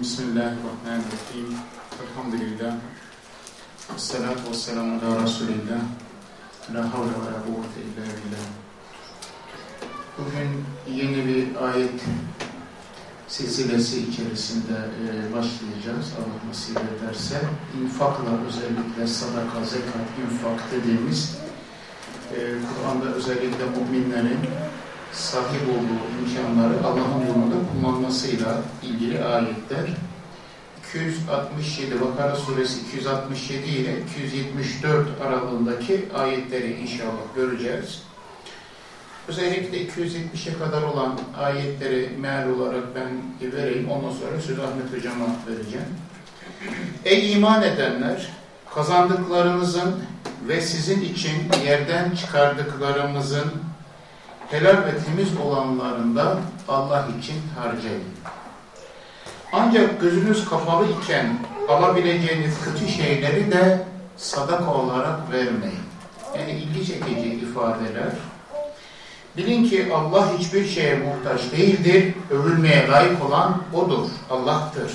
Mineşşeytanirracim. Bismillahirrahmanirrahim. Elhamdülillah. Esselatu vesselamu ala Resulillah. La havle ve la kuvvete illa billah. Bugün yeni bir ayet silsilesi içerisinde e, başlayacağız. Allah nasip ederse. İnfakla özellikle sadaka, zekat, infak dediğimiz e, Kur'an'da özellikle müminlerin sahip olduğu imkanları Allah'ın yolunda kullanmasıyla ilgili ayetler 267 Bakara suresi 267 ile 274 aralığındaki ayetleri inşallah göreceğiz. Özellikle 270'e kadar olan ayetleri meal olarak ben vereyim. Ondan sonra sözü Ahmet Hocam'a vereceğim. Ey iman edenler! Kazandıklarınızın ve sizin için yerden çıkardıklarımızın helal ve temiz olanlarında Allah için harcayın. Ancak gözünüz kapalı iken alabileceğiniz kötü şeyleri de sadaka olarak vermeyin. Yani ilgi çekici ifadeler. Bilin ki Allah hiçbir şeye muhtaç değildir. Övülmeye layık olan O'dur. Allah'tır.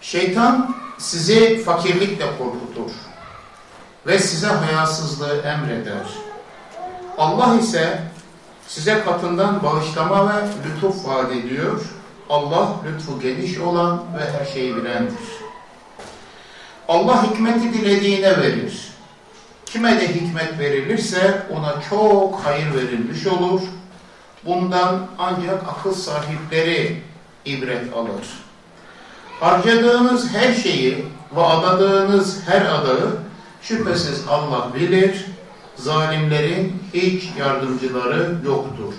Şeytan sizi fakirlikle korkutur ve size hayasızlığı emreder. Allah ise size katından bağışlama ve lütuf vaat ediyor. Allah lütfu geniş olan ve her şeyi bilendir. Allah hikmeti dilediğine verir. Kime de hikmet verilirse ona çok hayır verilmiş olur. Bundan ancak akıl sahipleri ibret alır. Harcadığınız her şeyi ve adadığınız her adağı şüphesiz Allah bilir zalimlerin hiç yardımcıları yoktur.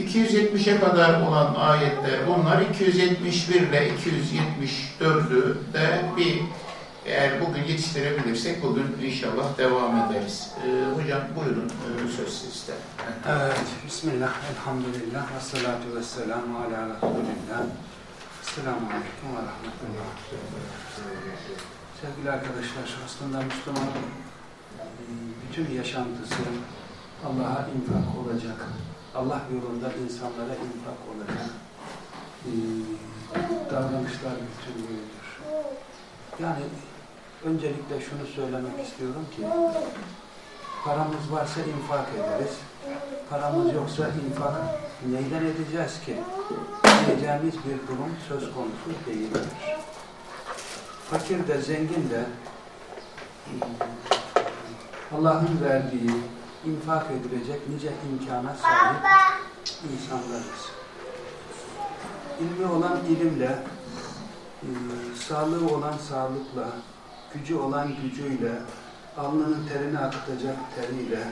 270'e kadar olan ayetler bunlar 271 ile 274'ü de bir eğer bugün yetiştirebilirsek bugün inşallah devam ederiz. Ee, hocam buyurun ee, söz sizde. Evet, Bismillah, Elhamdülillah, ve salatu ve selamu ala Resulillah. Selamun Aleyküm ve Rahmetullah. Sevgili arkadaşlar, aslında Müslümanın bütün yaşantısı Allah'a infak olacak. Allah yolunda insanlara infak olacak. Ee, davranışlar bütünlüğüdür. Yani öncelikle şunu söylemek istiyorum ki paramız varsa infak ederiz. Paramız yoksa infak neyden edeceğiz ki? Diyeceğimiz bir durum söz konusu değildir. Fakir de zengin de Allah'ın verdiği, infak edilecek nice imkana sahip insanlarız. İlmi olan ilimle, e, sağlığı olan sağlıkla, gücü olan gücüyle, alnının terini akıtacak teriyle,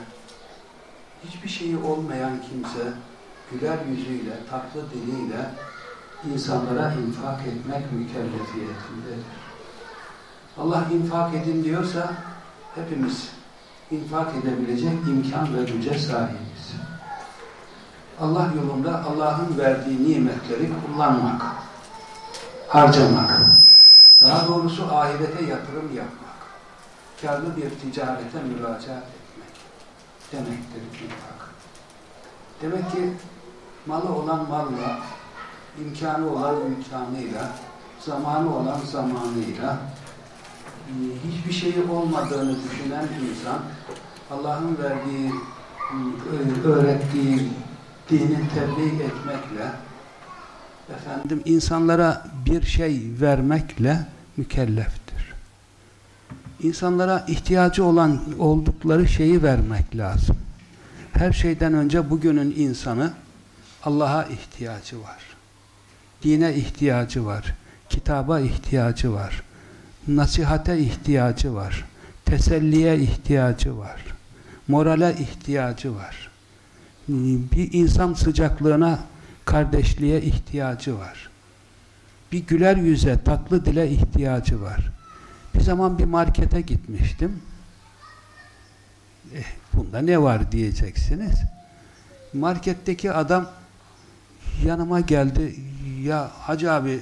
hiçbir şeyi olmayan kimse güler yüzüyle, tatlı diliyle insanlara infak etmek mükellefiyetindedir. Allah infak edin diyorsa hepimiz infak edebilecek imkan ve güce sahibiz. Allah yolunda Allah'ın verdiği nimetleri kullanmak, harcamak, daha doğrusu ahirete yatırım yapmak, karlı bir ticarete müracaat etmek demektir infak. Demek ki malı olan malla, imkanı olan imkanıyla, zamanı olan zamanıyla, hiçbir şeyi olmadığını düşünen insan Allah'ın verdiği, öğrettiği dini tebliğ etmekle efendim insanlara bir şey vermekle mükelleftir. İnsanlara ihtiyacı olan oldukları şeyi vermek lazım. Her şeyden önce bugünün insanı Allah'a ihtiyacı var. Dine ihtiyacı var. Kitaba ihtiyacı var nasihate ihtiyacı var. Teselliye ihtiyacı var. Morale ihtiyacı var. Bir insan sıcaklığına, kardeşliğe ihtiyacı var. Bir güler yüze, tatlı dile ihtiyacı var. Bir zaman bir markete gitmiştim. Eh, bunda ne var diyeceksiniz. Marketteki adam yanıma geldi. Ya hacı abi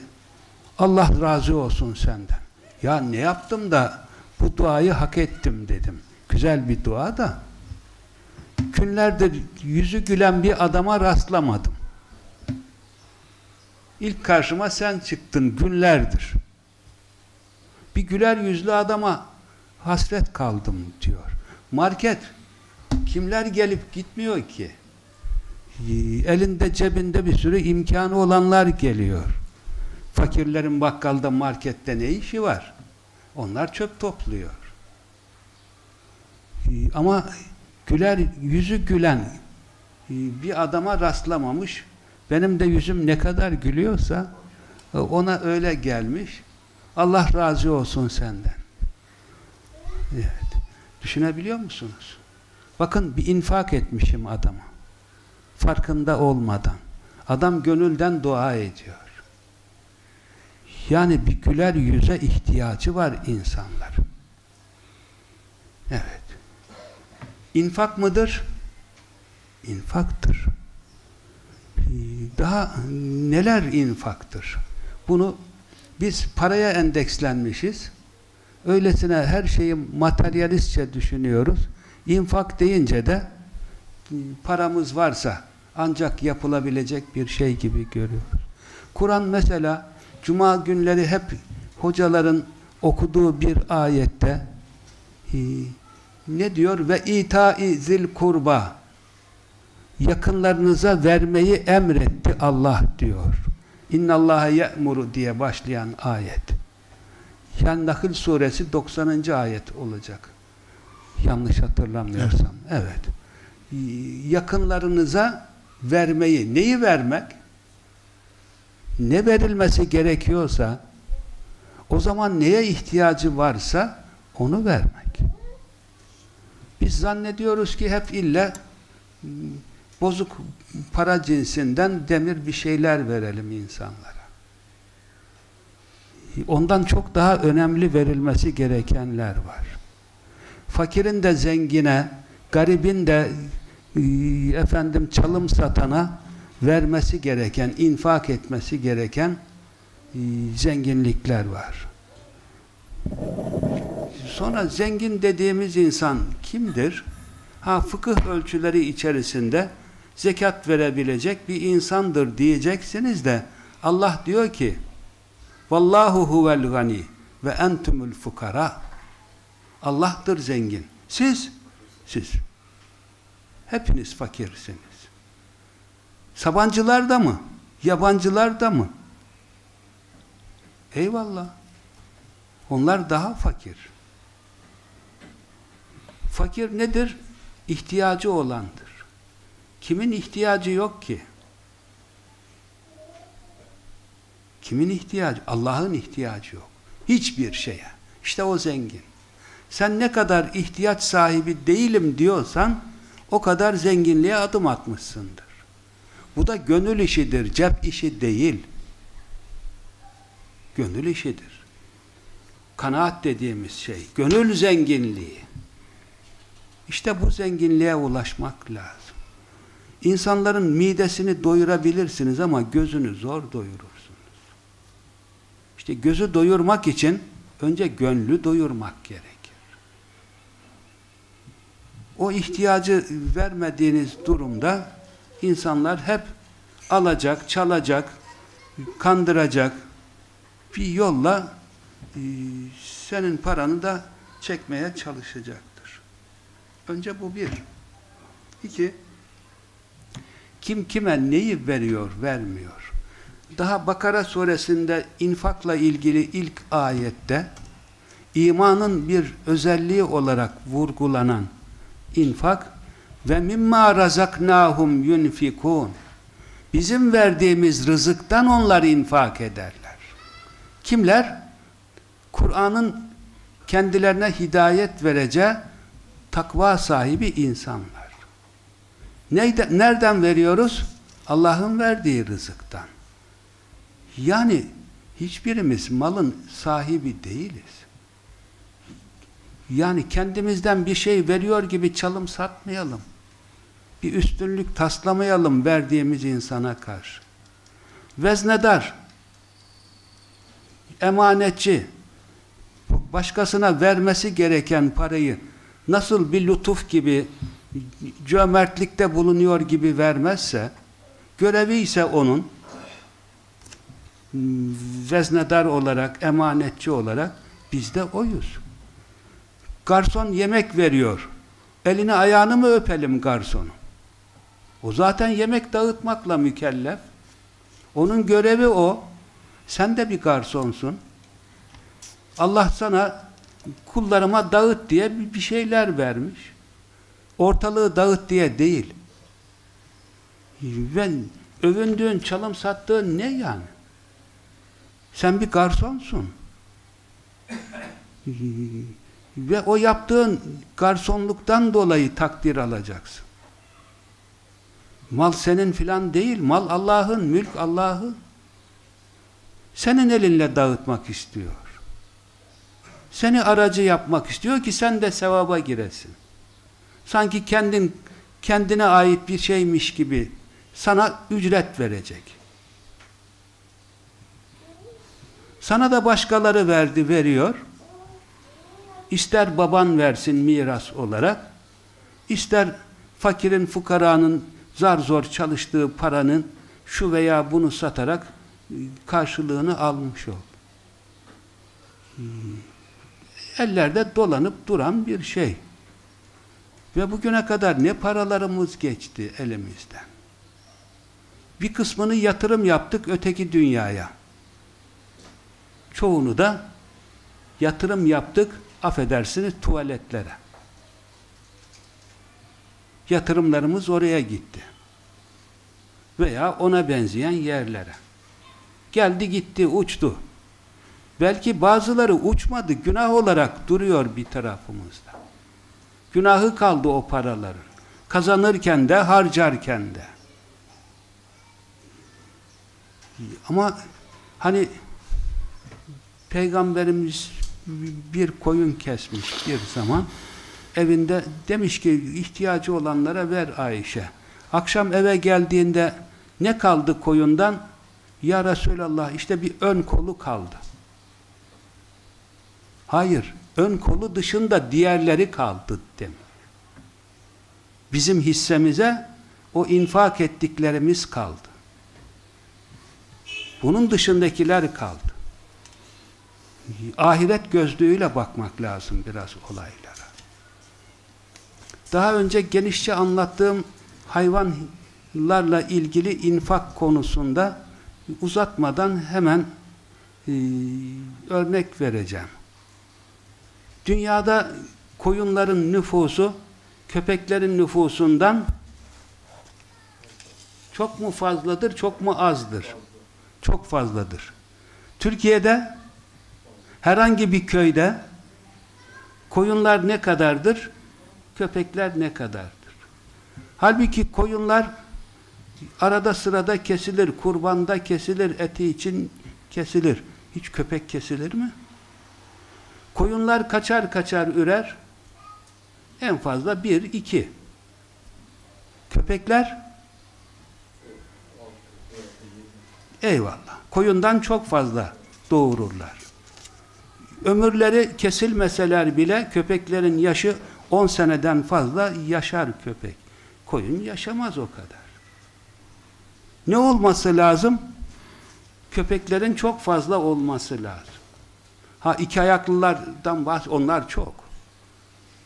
Allah razı olsun senden. Ya ne yaptım da bu duayı hak ettim dedim. Güzel bir dua da günlerdir yüzü gülen bir adama rastlamadım. İlk karşıma sen çıktın günlerdir. Bir güler yüzlü adama hasret kaldım diyor. Market kimler gelip gitmiyor ki? Elinde cebinde bir sürü imkanı olanlar geliyor. Fakirlerin bakkalda markette ne işi var? Onlar çöp topluyor. Ee, ama güler yüzü gülen e, bir adama rastlamamış. Benim de yüzüm ne kadar gülüyorsa e, ona öyle gelmiş. Allah razı olsun senden. Evet. Düşünebiliyor musunuz? Bakın bir infak etmişim adama. Farkında olmadan. Adam gönülden dua ediyor. Yani bir güler yüze ihtiyacı var insanlar. Evet. İnfak mıdır? İnfaktır. Daha neler infaktır? Bunu biz paraya endekslenmişiz. Öylesine her şeyi materyalistçe düşünüyoruz. İnfak deyince de paramız varsa ancak yapılabilecek bir şey gibi görüyoruz. Kur'an mesela cuma günleri hep hocaların okuduğu bir ayette ne diyor? Ve ita'i zil kurba yakınlarınıza vermeyi emretti Allah diyor. İnnallaha ye'muru diye başlayan ayet. Yani Nahl suresi 90. ayet olacak. Yanlış hatırlamıyorsam. Evet. evet. Yakınlarınıza vermeyi, neyi vermek? Ne verilmesi gerekiyorsa o zaman neye ihtiyacı varsa onu vermek. Biz zannediyoruz ki hep illa bozuk para cinsinden demir bir şeyler verelim insanlara. Ondan çok daha önemli verilmesi gerekenler var. Fakirin de zengine, garibin de e, efendim çalım satana vermesi gereken, infak etmesi gereken e, zenginlikler var. Sonra zengin dediğimiz insan kimdir? Ha fıkıh ölçüleri içerisinde zekat verebilecek bir insandır diyeceksiniz de Allah diyor ki Vallahu huvel gani ve entumul fukara Allah'tır zengin. Siz siz hepiniz fakirsiniz. Sabancılar da mı? Yabancılar da mı? Eyvallah. Onlar daha fakir. Fakir nedir? İhtiyacı olandır. Kimin ihtiyacı yok ki? Kimin ihtiyacı? Allah'ın ihtiyacı yok. Hiçbir şeye. İşte o zengin. Sen ne kadar ihtiyaç sahibi değilim diyorsan o kadar zenginliğe adım atmışsındır. Bu da gönül işidir, cep işi değil. Gönül işidir. Kanaat dediğimiz şey, gönül zenginliği. İşte bu zenginliğe ulaşmak lazım. İnsanların midesini doyurabilirsiniz ama gözünü zor doyurursunuz. İşte gözü doyurmak için önce gönlü doyurmak gerekir. O ihtiyacı vermediğiniz durumda insanlar hep alacak, çalacak, kandıracak bir yolla e, senin paranı da çekmeye çalışacaktır. Önce bu bir. İki, kim kime neyi veriyor, vermiyor. Daha Bakara suresinde infakla ilgili ilk ayette imanın bir özelliği olarak vurgulanan infak ve mimma razaknahum yunfikun bizim verdiğimiz rızıktan onlar infak ederler. Kimler? Kur'an'ın kendilerine hidayet vereceği takva sahibi insanlar. Neyden, nereden veriyoruz? Allah'ın verdiği rızıktan. Yani hiçbirimiz malın sahibi değiliz. Yani kendimizden bir şey veriyor gibi çalım satmayalım. Bir üstünlük taslamayalım verdiğimiz insana karşı. Veznedar, emanetçi, başkasına vermesi gereken parayı nasıl bir lütuf gibi cömertlikte bulunuyor gibi vermezse, görevi ise onun, veznedar olarak, emanetçi olarak biz de oyuz. Garson yemek veriyor. Elini ayağını mı öpelim garsonu? O zaten yemek dağıtmakla mükellef. Onun görevi o. Sen de bir garsonsun. Allah sana kullarıma dağıt diye bir şeyler vermiş. Ortalığı dağıt diye değil. Ben övündüğün, çalım sattığın ne yani? Sen bir garsonsun. Ve o yaptığın garsonluktan dolayı takdir alacaksın. Mal senin filan değil, mal Allah'ın, mülk Allah'ın. Senin elinle dağıtmak istiyor. Seni aracı yapmak istiyor ki sen de sevaba giresin. Sanki kendin kendine ait bir şeymiş gibi sana ücret verecek. Sana da başkaları verdi, veriyor. İster baban versin miras olarak, ister fakirin, fukaranın zar zor çalıştığı paranın şu veya bunu satarak e, karşılığını almış ol. Hmm. Ellerde dolanıp duran bir şey. Ve bugüne kadar ne paralarımız geçti elimizden. Bir kısmını yatırım yaptık öteki dünyaya. Çoğunu da yatırım yaptık, affedersiniz tuvaletlere. Yatırımlarımız oraya gitti. Veya ona benzeyen yerlere. Geldi gitti, uçtu. Belki bazıları uçmadı, günah olarak duruyor bir tarafımızda. Günahı kaldı o paraların. Kazanırken de, harcarken de. Ama hani Peygamberimiz bir koyun kesmiş bir zaman evinde demiş ki ihtiyacı olanlara ver Ayşe. Akşam eve geldiğinde ne kaldı koyundan? Ya Resulallah işte bir ön kolu kaldı. Hayır, ön kolu dışında diğerleri kaldı demiş. Bizim hissemize o infak ettiklerimiz kaldı. Bunun dışındakiler kaldı. Ahiret gözlüğüyle bakmak lazım biraz olaylara. Daha önce genişçe anlattığım hayvanlarla ilgili infak konusunda uzatmadan hemen e, örnek vereceğim. Dünyada koyunların nüfusu köpeklerin nüfusundan çok mu fazladır, çok mu azdır? Çok fazladır. Türkiye'de herhangi bir köyde koyunlar ne kadardır? Köpekler ne kadardır? Halbuki koyunlar arada sırada kesilir, kurbanda kesilir, eti için kesilir. Hiç köpek kesilir mi? Koyunlar kaçar kaçar ürer. En fazla bir, iki. Köpekler eyvallah. Koyundan çok fazla doğururlar. Ömürleri kesilmeseler bile köpeklerin yaşı 10 seneden fazla yaşar köpek. Koyun yaşamaz o kadar. Ne olması lazım? Köpeklerin çok fazla olması lazım. Ha iki ayaklılardan bahs onlar çok.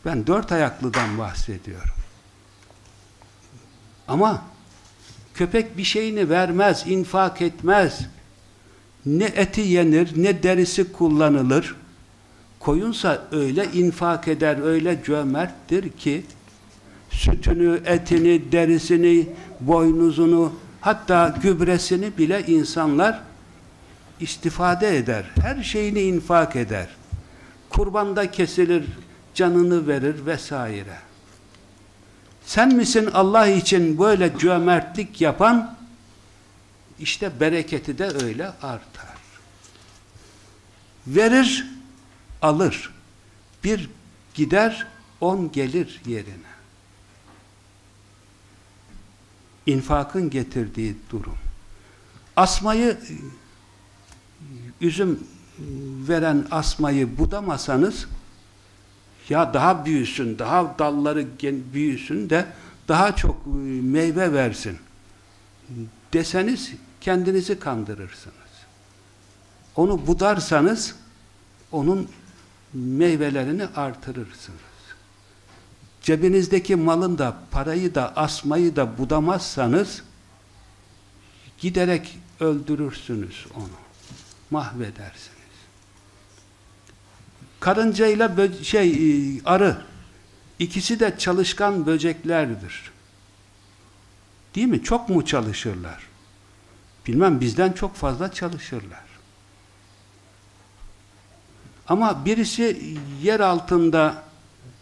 Ben dört ayaklıdan bahsediyorum. Ama köpek bir şeyini vermez, infak etmez. Ne eti yenir, ne derisi kullanılır. Koyunsa öyle infak eder, öyle cömerttir ki sütünü, etini, derisini, boynuzunu, hatta gübresini bile insanlar istifade eder. Her şeyini infak eder. Kurbanda kesilir, canını verir vesaire. Sen misin Allah için böyle cömertlik yapan? İşte bereketi de öyle artar. Verir, alır. Bir gider, on gelir yerine. İnfakın getirdiği durum. Asmayı üzüm veren asmayı budamasanız ya daha büyüsün, daha dalları büyüsün de daha çok e, meyve versin deseniz kendinizi kandırırsınız. Onu budarsanız onun meyvelerini artırırsınız. Cebinizdeki malın da parayı da asmayı da budamazsanız giderek öldürürsünüz onu. Mahvedersiniz. Karıncayla şey e, arı ikisi de çalışkan böceklerdir. Değil mi? Çok mu çalışırlar? Bilmem bizden çok fazla çalışırlar. Ama birisi yer altında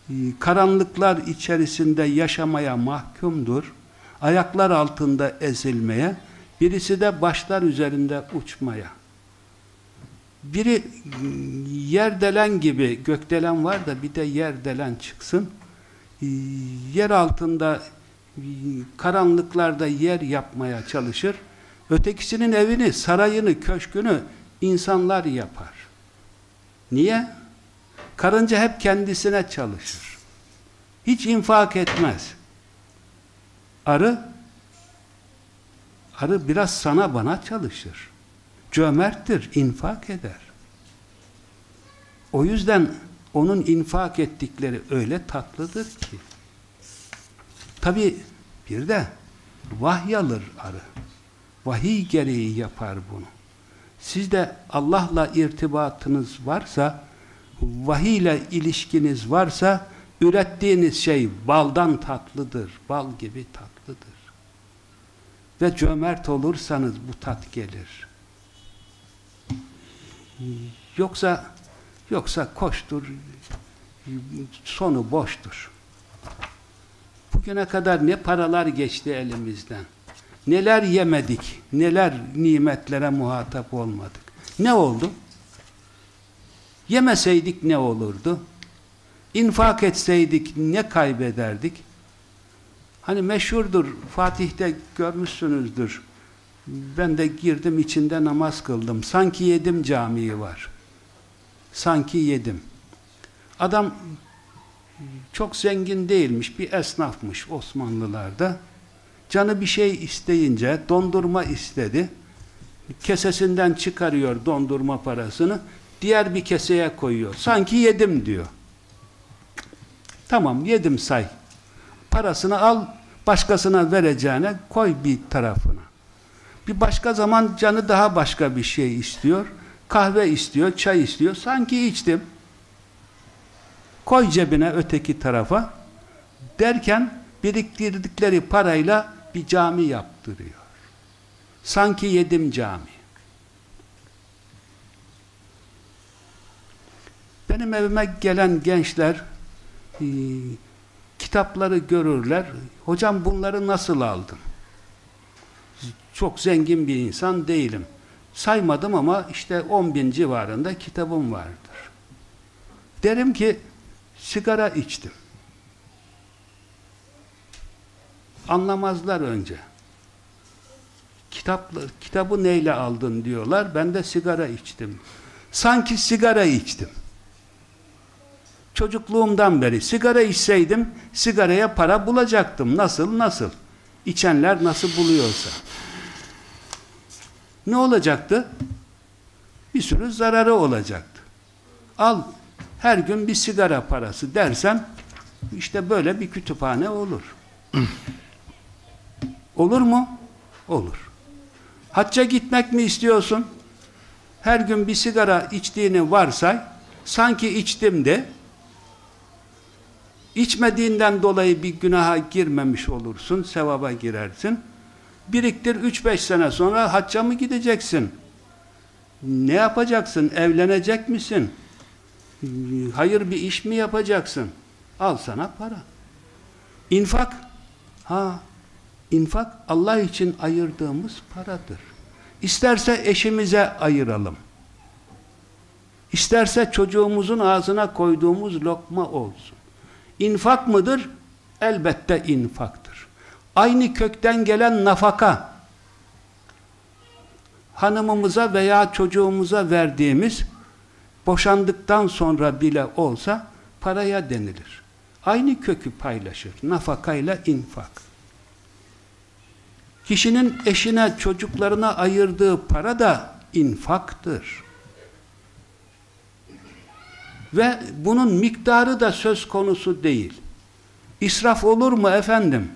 e, karanlıklar içerisinde yaşamaya mahkumdur. Ayaklar altında ezilmeye, birisi de başlar üzerinde uçmaya. Biri e, yerdelen gibi, gökdelen var da bir de yerdelen çıksın. E, yer altında karanlıklarda yer yapmaya çalışır. Ötekisinin evini, sarayını, köşkünü insanlar yapar. Niye? Karınca hep kendisine çalışır. Hiç infak etmez. Arı arı biraz sana bana çalışır. Cömerttir, infak eder. O yüzden onun infak ettikleri öyle tatlıdır ki. Tabi bir de vahiy alır arı. Vahiy gereği yapar bunu. Sizde Allah'la irtibatınız varsa, vahiy ile ilişkiniz varsa, ürettiğiniz şey baldan tatlıdır, bal gibi tatlıdır. Ve cömert olursanız bu tat gelir. Yoksa yoksa koştur, sonu boştur. Bugüne kadar ne paralar geçti elimizden. Neler yemedik, neler nimetlere muhatap olmadık. Ne oldu? Yemeseydik ne olurdu? İnfak etseydik ne kaybederdik? Hani meşhurdur, Fatih'te görmüşsünüzdür. Ben de girdim içinde namaz kıldım. Sanki yedim camiyi var. Sanki yedim. Adam çok zengin değilmiş, bir esnafmış Osmanlılarda. Canı bir şey isteyince dondurma istedi. Kesesinden çıkarıyor dondurma parasını. Diğer bir keseye koyuyor. Sanki yedim diyor. Tamam yedim say. Parasını al başkasına vereceğine koy bir tarafına. Bir başka zaman canı daha başka bir şey istiyor. Kahve istiyor, çay istiyor. Sanki içtim. Koy cebine öteki tarafa. Derken biriktirdikleri parayla bir cami yaptırıyor. Sanki yedim cami. Benim evime gelen gençler e, kitapları görürler. Hocam bunları nasıl aldın? Çok zengin bir insan değilim. Saymadım ama işte 10 bin civarında kitabım vardır. Derim ki sigara içtim. Anlamazlar önce. Kitaplı, kitabı neyle aldın diyorlar. Ben de sigara içtim. Sanki sigara içtim. Çocukluğumdan beri sigara içseydim sigaraya para bulacaktım. Nasıl? Nasıl? İçenler nasıl buluyorsa. Ne olacaktı? Bir sürü zararı olacaktı. Al her gün bir sigara parası dersen işte böyle bir kütüphane olur. Olur mu? Olur. Hacca gitmek mi istiyorsun? Her gün bir sigara içtiğini varsay, sanki içtim de, içmediğinden dolayı bir günaha girmemiş olursun, sevaba girersin. Biriktir 3-5 sene sonra hacca mı gideceksin? Ne yapacaksın? Evlenecek misin? Hayır bir iş mi yapacaksın? Al sana para. İnfak. Ha, infak Allah için ayırdığımız paradır. İsterse eşimize ayıralım. İsterse çocuğumuzun ağzına koyduğumuz lokma olsun. İnfak mıdır? Elbette infaktır. Aynı kökten gelen nafaka hanımımıza veya çocuğumuza verdiğimiz boşandıktan sonra bile olsa paraya denilir. Aynı kökü paylaşır. Nafakayla infak. Kişinin eşine, çocuklarına ayırdığı para da infaktır. Ve bunun miktarı da söz konusu değil. İsraf olur mu efendim?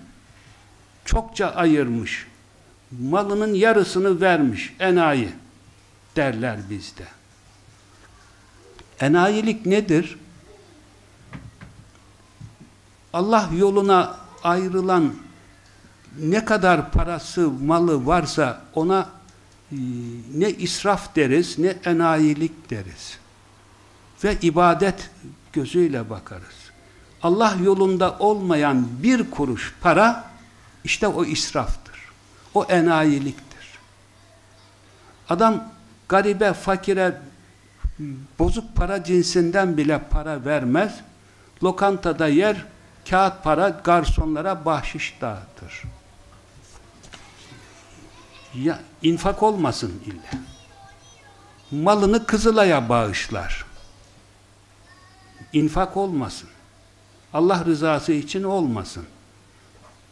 Çokça ayırmış. Malının yarısını vermiş. Enayi derler bizde. Enayilik nedir? Allah yoluna ayrılan ne kadar parası, malı varsa ona e, ne israf deriz, ne enayilik deriz. Ve ibadet gözüyle bakarız. Allah yolunda olmayan bir kuruş para, işte o israftır. O enayiliktir. Adam garibe, fakire bozuk para cinsinden bile para vermez. Lokantada yer, kağıt para garsonlara bahşiş dağıtır. Ya infak olmasın illa. Malını Kızılay'a bağışlar. İnfak olmasın. Allah rızası için olmasın.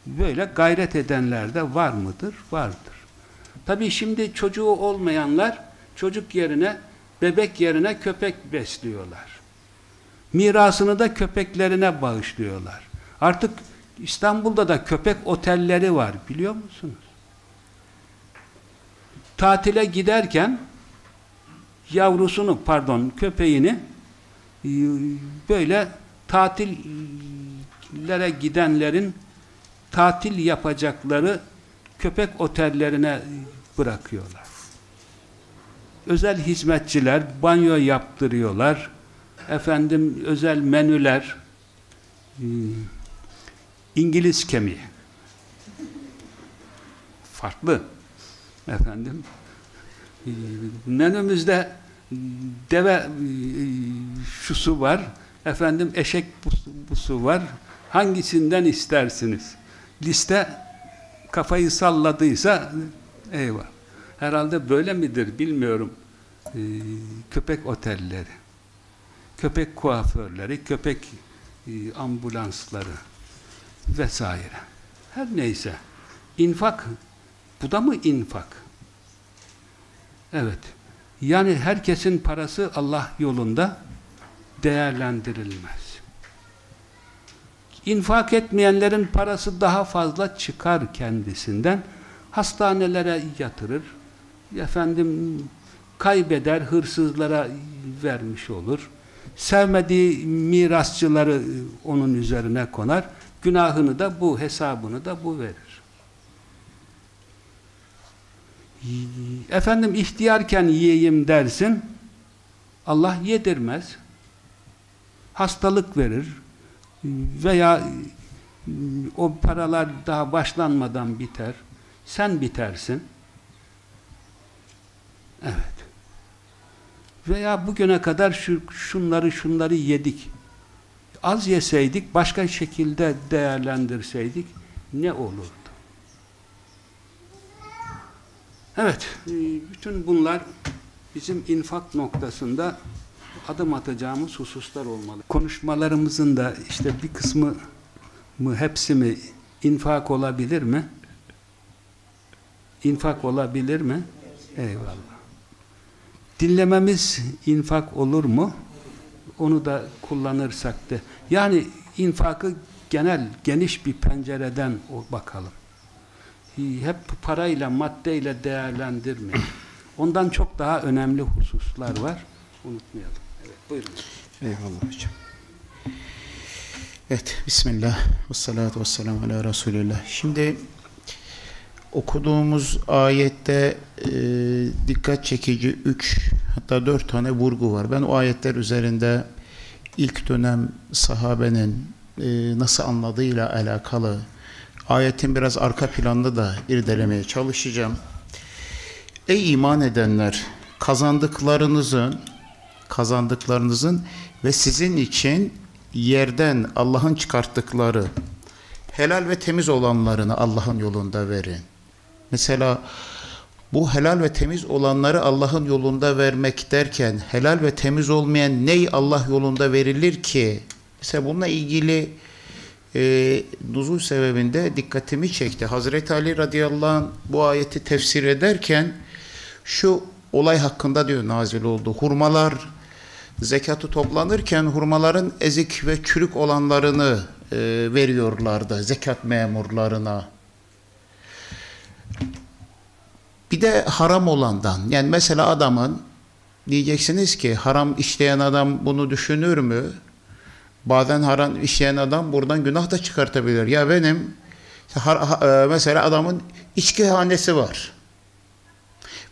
Böyle gayret edenler de var mıdır? Vardır. Tabii şimdi çocuğu olmayanlar çocuk yerine, bebek yerine köpek besliyorlar. Mirasını da köpeklerine bağışlıyorlar. Artık İstanbul'da da köpek otelleri var biliyor musunuz? Tatile giderken yavrusunu pardon köpeğini e, böyle tatillere gidenlerin tatil yapacakları köpek otellerine bırakıyorlar. Özel hizmetçiler banyo yaptırıyorlar. Efendim özel menüler e, İngiliz kemiği farklı efendim e, menümüzde deve şusu var. Efendim eşek busu var. Hangisinden istersiniz? Liste kafayı salladıysa eyvah. Herhalde böyle midir bilmiyorum. Ee, köpek otelleri köpek kuaförleri köpek e, ambulansları vesaire. Her neyse infak bu da mı infak evet yani herkesin parası Allah yolunda değerlendirilmez. İnfak etmeyenlerin parası daha fazla çıkar kendisinden. Hastanelere yatırır. Efendim kaybeder, hırsızlara vermiş olur. Sevmediği mirasçıları onun üzerine konar. Günahını da bu, hesabını da bu verir. Efendim ihtiyarken yiyeyim dersin. Allah yedirmez. Hastalık verir. Veya o paralar daha başlanmadan biter. Sen bitersin. Evet. Veya bugüne kadar şu, şunları şunları yedik. Az yeseydik, başka şekilde değerlendirseydik ne olurdu? Evet, e, bütün bunlar bizim infak noktasında adım atacağımız hususlar olmalı. Konuşmalarımızın da işte bir kısmı mı, hepsi mi infak olabilir mi? İnfak olabilir mi? Eyvallah. Dinlememiz infak olur mu? Onu da kullanırsak da. Yani infakı genel, geniş bir pencereden bakalım hep parayla, maddeyle değerlendirmeyin. Ondan çok daha önemli hususlar var. Unutmayalım. Evet, buyurun. Eyvallah hocam. Evet, Bismillah ve salatu ve selamu ala Resulillah. Şimdi okuduğumuz ayette e, dikkat çekici üç hatta dört tane vurgu var. Ben o ayetler üzerinde ilk dönem sahabenin e, nasıl anladığıyla alakalı ayetin biraz arka planını da irdelemeye çalışacağım. Ey iman edenler kazandıklarınızın kazandıklarınızın ve sizin için yerden Allah'ın çıkarttıkları helal ve temiz olanlarını Allah'ın yolunda verin. Mesela bu helal ve temiz olanları Allah'ın yolunda vermek derken helal ve temiz olmayan ney Allah yolunda verilir ki? Mesela bununla ilgili e, nuzul sebebinde dikkatimi çekti. Hazreti Ali radıyallahu anh bu ayeti tefsir ederken şu olay hakkında diyor nazil oldu. Hurmalar zekatı toplanırken hurmaların ezik ve çürük olanlarını e, veriyorlardı zekat memurlarına. Bir de haram olandan yani mesela adamın diyeceksiniz ki haram işleyen adam bunu düşünür mü? Bazen haram işleyen adam buradan günah da çıkartabilir. Ya benim e, mesela adamın içki hanesi var.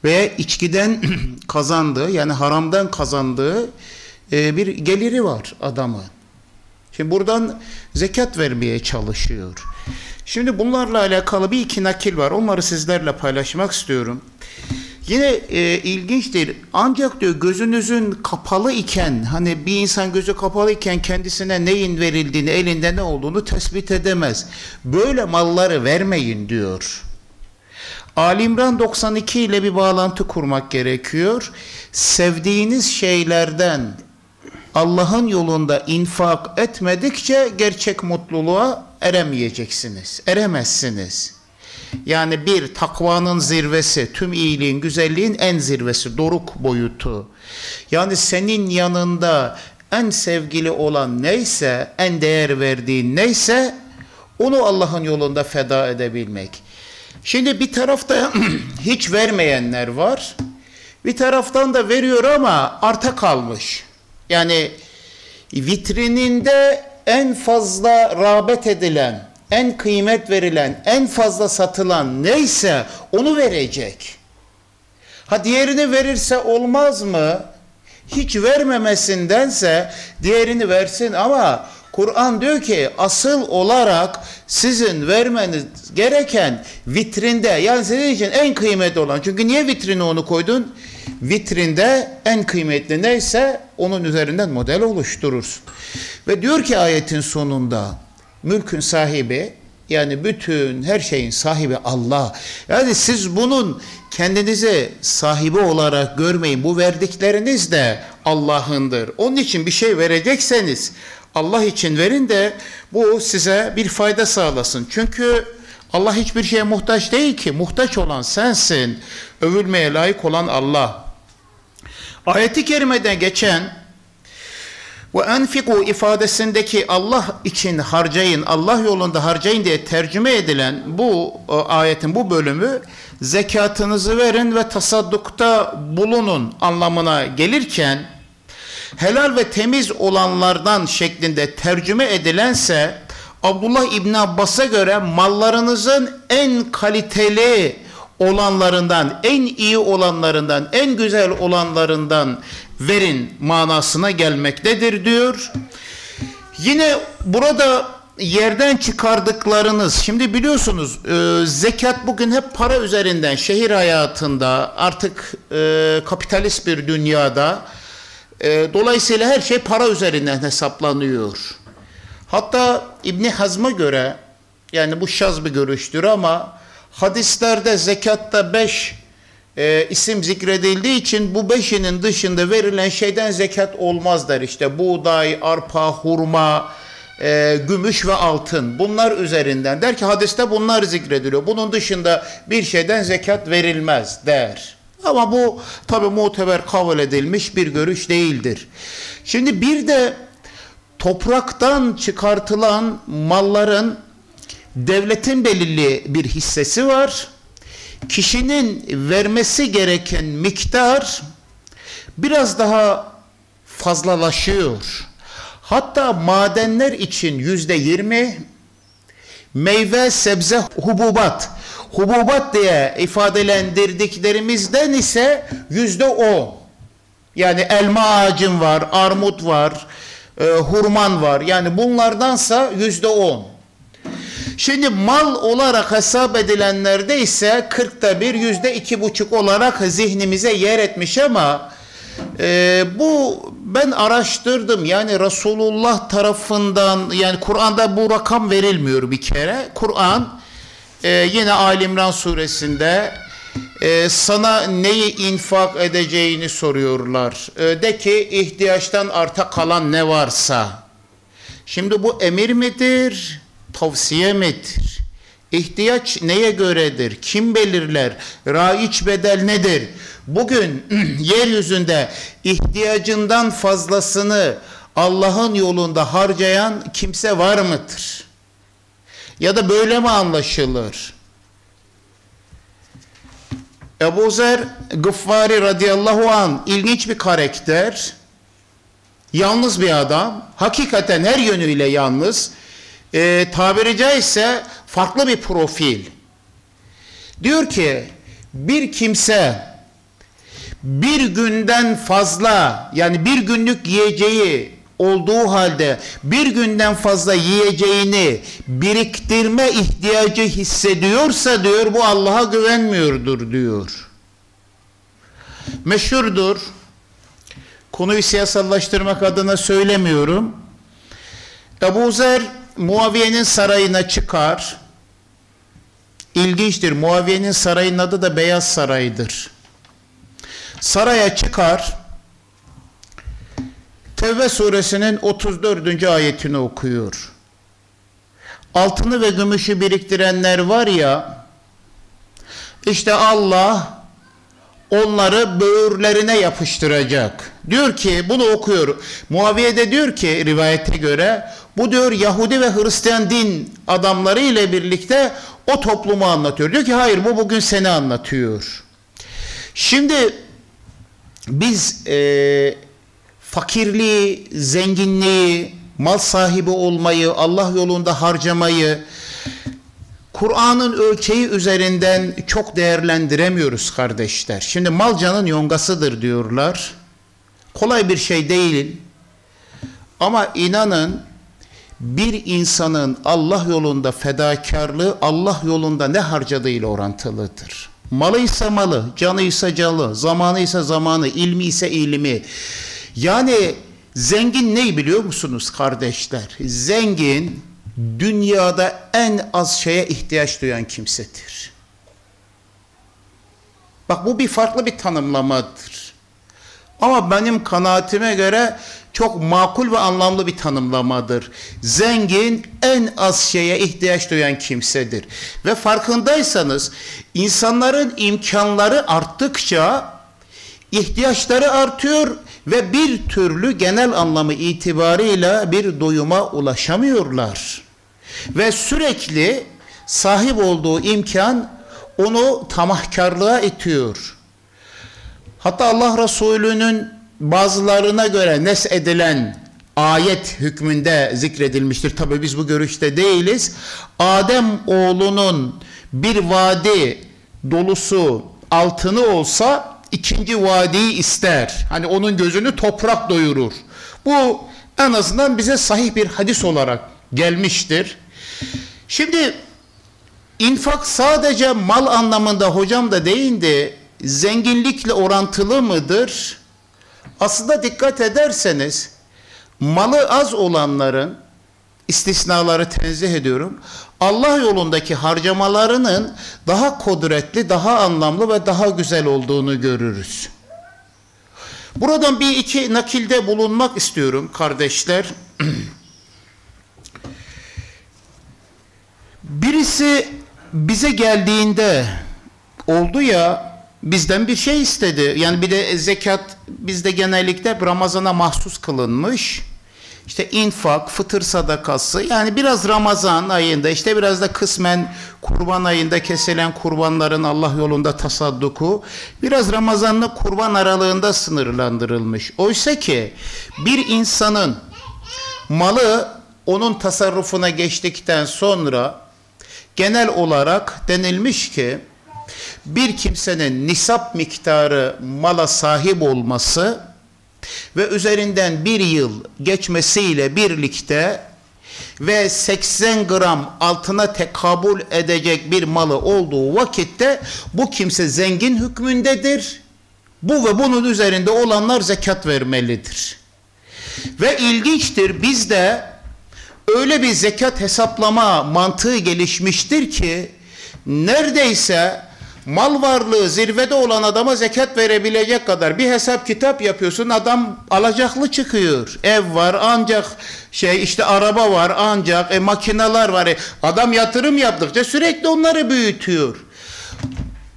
Ve içkiden kazandığı yani haramdan kazandığı e, bir geliri var adamın. Şimdi buradan zekat vermeye çalışıyor. Şimdi bunlarla alakalı bir iki nakil var. Onları sizlerle paylaşmak istiyorum. Yine e, ilginçtir. Ancak diyor gözünüzün kapalı iken hani bir insan gözü kapalı iken kendisine neyin verildiğini, elinde ne olduğunu tespit edemez. Böyle malları vermeyin diyor. Ali İmran 92 ile bir bağlantı kurmak gerekiyor. Sevdiğiniz şeylerden Allah'ın yolunda infak etmedikçe gerçek mutluluğa eremeyeceksiniz. Eremezsiniz. Yani bir takvanın zirvesi, tüm iyiliğin, güzelliğin en zirvesi, doruk boyutu. Yani senin yanında en sevgili olan neyse, en değer verdiğin neyse onu Allah'ın yolunda feda edebilmek. Şimdi bir tarafta hiç vermeyenler var. Bir taraftan da veriyor ama arta kalmış. Yani vitrininde en fazla rağbet edilen, en kıymet verilen, en fazla satılan neyse onu verecek. Ha diğerini verirse olmaz mı? Hiç vermemesindense diğerini versin ama Kur'an diyor ki asıl olarak sizin vermeniz gereken vitrinde yani sizin için en kıymetli olan çünkü niye vitrine onu koydun? Vitrinde en kıymetli neyse onun üzerinden model oluşturursun. Ve diyor ki ayetin sonunda mülkün sahibi yani bütün her şeyin sahibi Allah. Yani siz bunun kendinize sahibi olarak görmeyin. Bu verdikleriniz de Allah'ındır. Onun için bir şey verecekseniz Allah için verin de bu size bir fayda sağlasın. Çünkü Allah hiçbir şeye muhtaç değil ki. Muhtaç olan sensin. Övülmeye layık olan Allah. Ayeti kerimeden geçen ve enfiku ifadesindeki Allah için harcayın, Allah yolunda harcayın diye tercüme edilen bu ayetin bu bölümü zekatınızı verin ve tasaddukta bulunun anlamına gelirken helal ve temiz olanlardan şeklinde tercüme edilense Abdullah İbn Abbas'a göre mallarınızın en kaliteli olanlarından, en iyi olanlarından, en güzel olanlarından verin manasına gelmektedir diyor. Yine burada yerden çıkardıklarınız şimdi biliyorsunuz e, zekat bugün hep para üzerinden şehir hayatında artık e, kapitalist bir dünyada e, dolayısıyla her şey para üzerinden hesaplanıyor. Hatta İbni Hazm'a göre yani bu şaz bir görüştür ama hadislerde zekatta beş e, isim zikredildiği için bu beşinin dışında verilen şeyden zekat olmaz der. İşte buğday, arpa, hurma, e, gümüş ve altın bunlar üzerinden der ki hadiste bunlar zikrediliyor. Bunun dışında bir şeyden zekat verilmez der. Ama bu tabi muteber kabul edilmiş bir görüş değildir. Şimdi bir de topraktan çıkartılan malların devletin belirli bir hissesi var. Kişinin vermesi gereken miktar biraz daha fazlalaşıyor. Hatta madenler için yüzde yirmi, meyve, sebze, hububat, hububat diye ifadelendirdiklerimizden ise yüzde on. Yani elma ağacın var, armut var, e, hurman var. Yani bunlardansa yüzde on. Şimdi mal olarak hesap edilenlerde ise kırkta bir yüzde iki buçuk olarak zihnimize yer etmiş ama e, bu ben araştırdım yani Resulullah tarafından yani Kur'an'da bu rakam verilmiyor bir kere. Kur'an e, yine Ali İmran suresinde e, sana neyi infak edeceğini soruyorlar. E, de ki ihtiyaçtan arta kalan ne varsa. Şimdi bu emir midir? Tavsiye midir? İhtiyaç neye göredir? Kim belirler? Raiç bedel nedir? Bugün yeryüzünde ihtiyacından fazlasını Allah'ın yolunda harcayan kimse var mıdır? Ya da böyle mi anlaşılır? Ebu Zer Gıffari radıyallahu an ilginç bir karakter. Yalnız bir adam. Hakikaten her yönüyle yalnız. E, tabiri caizse farklı bir profil. Diyor ki bir kimse bir günden fazla yani bir günlük yiyeceği olduğu halde bir günden fazla yiyeceğini biriktirme ihtiyacı hissediyorsa diyor bu Allah'a güvenmiyordur diyor. Meşhurdur. Konuyu siyasallaştırmak adına söylemiyorum. Ebu Zer Muaviye'nin sarayına çıkar. İlginçtir. Muaviye'nin sarayının adı da Beyaz Saray'dır. Saraya çıkar. Tevbe suresinin 34. ayetini okuyor. Altını ve gümüşü biriktirenler var ya, işte Allah onları böğürlerine yapıştıracak. Diyor ki bunu okuyor. Muaviye de diyor ki rivayete göre bu diyor Yahudi ve Hristiyan din adamları ile birlikte o toplumu anlatıyor. Diyor ki hayır bu bugün seni anlatıyor. Şimdi biz e, fakirliği, zenginliği, mal sahibi olmayı, Allah yolunda harcamayı Kur'an'ın ölçeği üzerinden çok değerlendiremiyoruz kardeşler. Şimdi mal canın yongasıdır diyorlar. Kolay bir şey değil. Ama inanın bir insanın Allah yolunda fedakarlığı Allah yolunda ne harcadığıyla orantılıdır. Malı ise malı, canı ise canı, zamanı ilmi ise ilmi. Yani zengin ne biliyor musunuz kardeşler? Zengin dünyada en az şeye ihtiyaç duyan kimsedir. Bak bu bir farklı bir tanımlamadır. Ama benim kanaatime göre çok makul ve anlamlı bir tanımlamadır. Zengin en az şeye ihtiyaç duyan kimsedir. Ve farkındaysanız insanların imkanları arttıkça ihtiyaçları artıyor ve bir türlü genel anlamı itibarıyla bir doyuma ulaşamıyorlar. Ve sürekli sahip olduğu imkan onu tamahkarlığa itiyor. Hatta Allah Resulü'nün bazılarına göre nes edilen ayet hükmünde zikredilmiştir. Tabi biz bu görüşte değiliz. Adem oğlunun bir vadi dolusu altını olsa ikinci vadiyi ister. Hani onun gözünü toprak doyurur. Bu en azından bize sahih bir hadis olarak gelmiştir. Şimdi infak sadece mal anlamında hocam da değindi. Zenginlikle orantılı mıdır? Aslında dikkat ederseniz malı az olanların istisnaları tenzih ediyorum. Allah yolundaki harcamalarının daha kudretli, daha anlamlı ve daha güzel olduğunu görürüz. Buradan bir iki nakilde bulunmak istiyorum kardeşler. Birisi bize geldiğinde oldu ya bizden bir şey istedi. Yani bir de zekat bizde genellikle Ramazan'a mahsus kılınmış. İşte infak, fıtır sadakası yani biraz Ramazan ayında işte biraz da kısmen kurban ayında kesilen kurbanların Allah yolunda tasadduku biraz Ramazan'la kurban aralığında sınırlandırılmış. Oysa ki bir insanın malı onun tasarrufuna geçtikten sonra genel olarak denilmiş ki bir kimsenin nisap miktarı mala sahip olması ve üzerinden bir yıl geçmesiyle birlikte ve 80 gram altına tekabül edecek bir malı olduğu vakitte bu kimse zengin hükmündedir. Bu ve bunun üzerinde olanlar zekat vermelidir. Ve ilginçtir bizde öyle bir zekat hesaplama mantığı gelişmiştir ki neredeyse mal varlığı zirvede olan adama zekat verebilecek kadar bir hesap kitap yapıyorsun adam alacaklı çıkıyor. Ev var ancak şey işte araba var ancak e, makineler var. E, adam yatırım yaptıkça sürekli onları büyütüyor.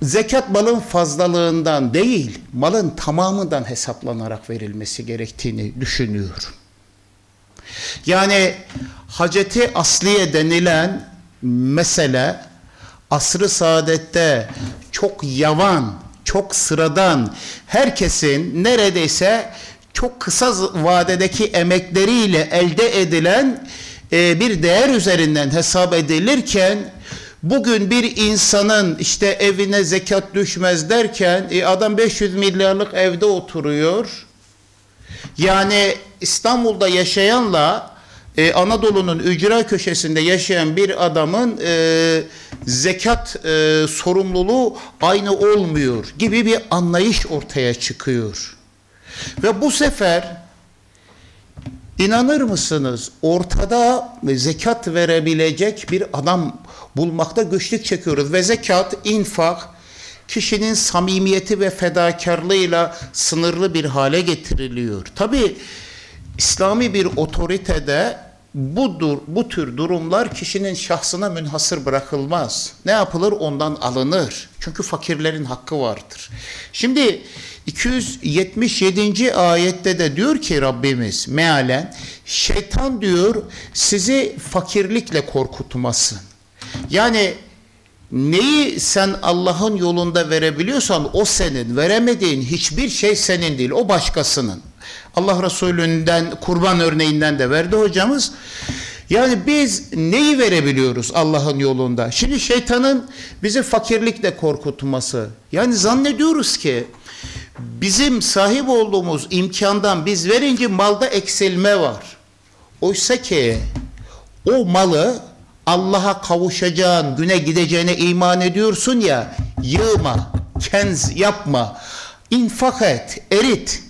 Zekat malın fazlalığından değil malın tamamından hesaplanarak verilmesi gerektiğini düşünüyorum. Yani haceti asliye denilen mesele asrı saadette çok yavan, çok sıradan, herkesin neredeyse çok kısa vadedeki emekleriyle elde edilen e, bir değer üzerinden hesap edilirken bugün bir insanın işte evine zekat düşmez derken e, adam 500 milyarlık evde oturuyor. Yani İstanbul'da yaşayanla e, Anadolu'nun ücra köşesinde yaşayan bir adamın e, zekat e, sorumluluğu aynı olmuyor gibi bir anlayış ortaya çıkıyor. Ve bu sefer inanır mısınız ortada zekat verebilecek bir adam bulmakta güçlük çekiyoruz ve zekat, infak kişinin samimiyeti ve fedakarlığıyla sınırlı bir hale getiriliyor. Tabi İslami bir otoritede bu, bu tür durumlar kişinin şahsına münhasır bırakılmaz. Ne yapılır? Ondan alınır. Çünkü fakirlerin hakkı vardır. Şimdi 277. ayette de diyor ki Rabbimiz mealen şeytan diyor sizi fakirlikle korkutmasın. Yani neyi sen Allah'ın yolunda verebiliyorsan o senin. Veremediğin hiçbir şey senin değil. O başkasının. Allah Resulü'nden kurban örneğinden de verdi hocamız. Yani biz neyi verebiliyoruz Allah'ın yolunda? Şimdi şeytanın bizi fakirlikle korkutması. Yani zannediyoruz ki bizim sahip olduğumuz imkandan biz verince malda eksilme var. Oysa ki o malı Allah'a kavuşacağın, güne gideceğine iman ediyorsun ya, yığma, kenz yapma, infak et, erit.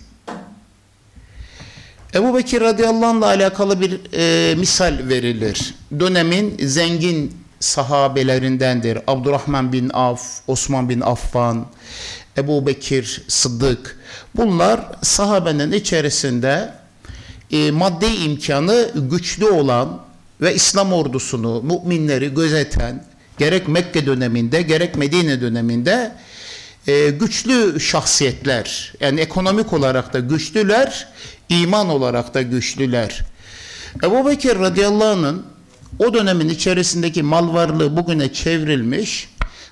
Ebu Bekir radıyallahu anh'la alakalı bir e, misal verilir. Dönemin zengin sahabelerindendir. Abdurrahman bin Af, Osman bin Affan, Ebu Bekir Sıddık. Bunlar sahabenin içerisinde e, maddi imkanı güçlü olan ve İslam ordusunu, müminleri gözeten gerek Mekke döneminde gerek Medine döneminde e, güçlü şahsiyetler. Yani ekonomik olarak da güçlüler, iman olarak da güçlüler. Ebu Bekir radıyallahu anh'ın o dönemin içerisindeki mal varlığı bugüne çevrilmiş,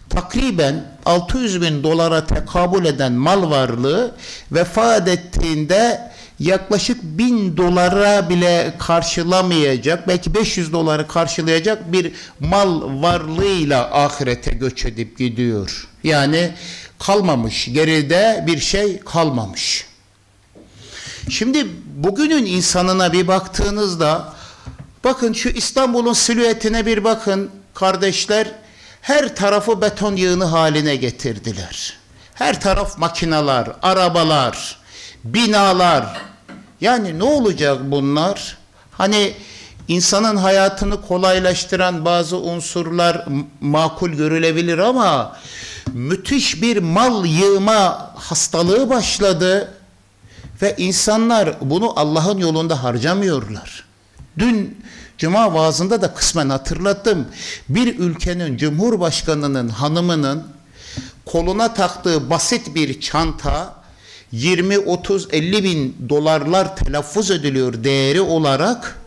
takriben 600 bin dolara tekabül eden mal varlığı vefat ettiğinde yaklaşık 1000 dolara bile karşılamayacak, belki 500 doları karşılayacak bir mal varlığıyla ahirete göç edip gidiyor. Yani kalmamış, geride bir şey kalmamış. Şimdi bugünün insanına bir baktığınızda bakın şu İstanbul'un silüetine bir bakın kardeşler her tarafı beton yığını haline getirdiler. Her taraf makineler, arabalar, binalar. Yani ne olacak bunlar? Hani insanın hayatını kolaylaştıran bazı unsurlar makul görülebilir ama müthiş bir mal yığma hastalığı başladı ve insanlar bunu Allah'ın yolunda harcamıyorlar. Dün Cuma vaazında da kısmen hatırlattım. Bir ülkenin cumhurbaşkanının hanımının koluna taktığı basit bir çanta 20, 30, 50 bin dolarlar telaffuz ediliyor değeri olarak.